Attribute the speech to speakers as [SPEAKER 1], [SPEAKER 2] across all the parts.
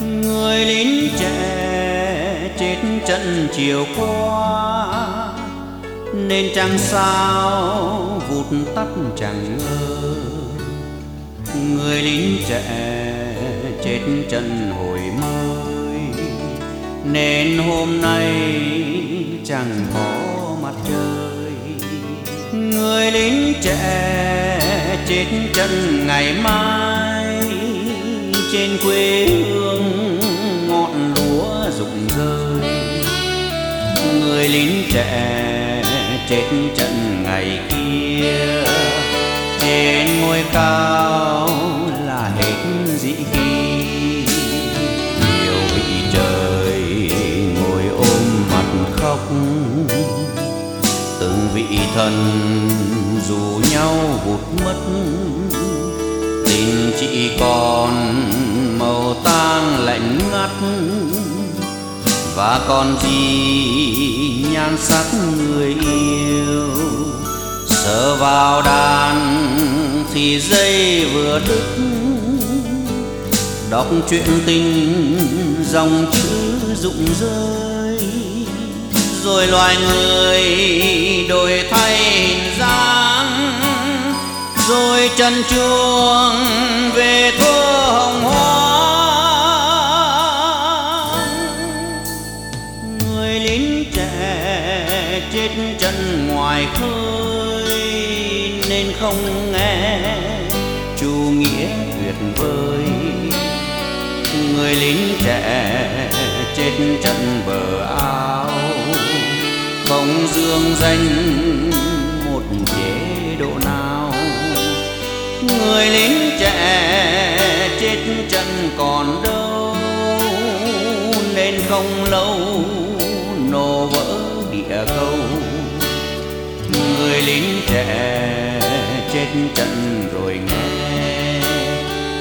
[SPEAKER 1] người lính trẻ chết trận chiều qua, nên chẳng sao vụt tắt chẳng ngờ người lính trẻ chết trận hồi mới, nên hôm nay chẳng có mặt trời. Người lính trẻ chết trận ngày mai trên quê hương ngọn lúa rụng rơi. Người lính trẻ chết trận ngày kia. Trên ngôi cao là hết dĩ khi nhiều vị trời ngồi ôm mặt khóc. Từng vị thần dù nhau vụt mất tình chỉ còn màu tang lạnh ngắt, và còn gì nhan sắc người yêu. Sờ vào đàn thì dây vừa đứt, đọc chuyện tình dòng chữ rụng rơi. Rồi loài người đổi thay hình dáng rồi trần chuông về thua hồng hoang. Người lính trẻ chết chân ngoài khơi, nên không nghe chủ nghĩa tuyệt vời. Người lính trẻ chết trận bờ ao, không dương danh một chế độ nào người lính trẻ chết trận còn đâu, nên không lâu nổ vỡ địa cầu. Người lính trẻ chết trận rồi nghe,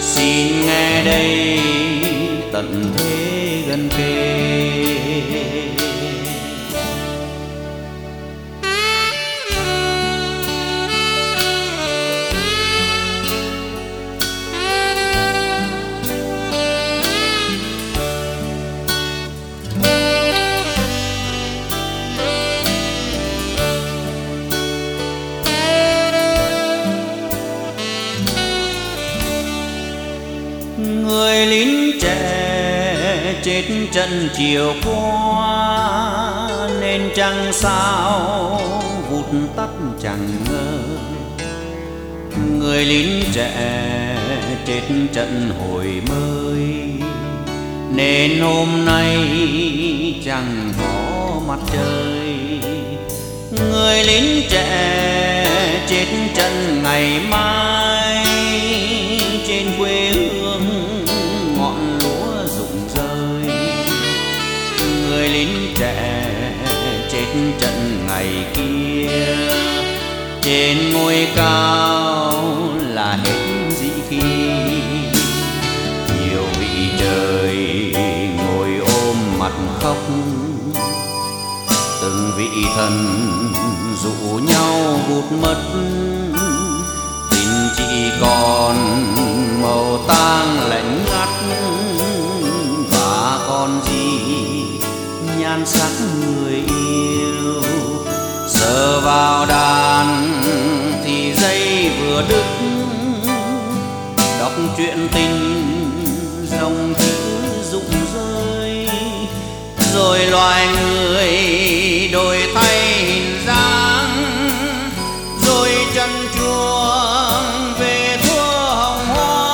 [SPEAKER 1] xin nghe đây tận thế gần kề. Chết trận chiều qua, nên chẳng sao vụt tắt chẳng ngờ. Người lính trẻ chết trận hồi mới, nên hôm nay chẳng có mặt trời. Người lính trẻ chết trận ngày mai trận ngày kia. Trên ngôi cao là hết dĩ khi. Nhiều vị trời ngồi ôm mặt khóc. Từng vị thần dụ nhau vụt mất. Tình chỉ còn màu tang lạnh ngắt. Và còn gì nhan sắc người vào đàn thì dây vừa đứt. Đọc chuyện tình dòng chữ rụng rơi, rồi loài người đổi thay hình dáng. Rồi chân chuông về thua hồng hoa.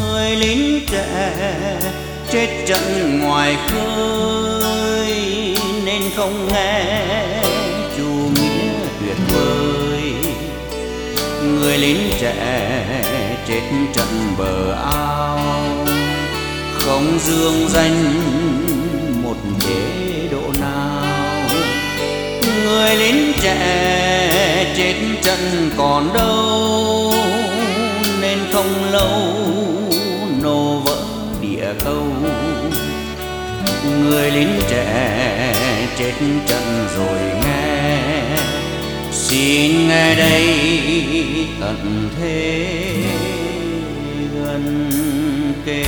[SPEAKER 1] Người lính trẻ chết trận ngoài khơi không nghe chủ nghĩa tuyệt vời người lính trẻ chết trận bờ ao, không dương danh một chế độ nào. Người lính trẻ chết trận còn đâu, nên không lâu nổ vỡ địa cầu người lính trẻ chết trận rồi nghe. Xin nghe đây tận thế gần kề.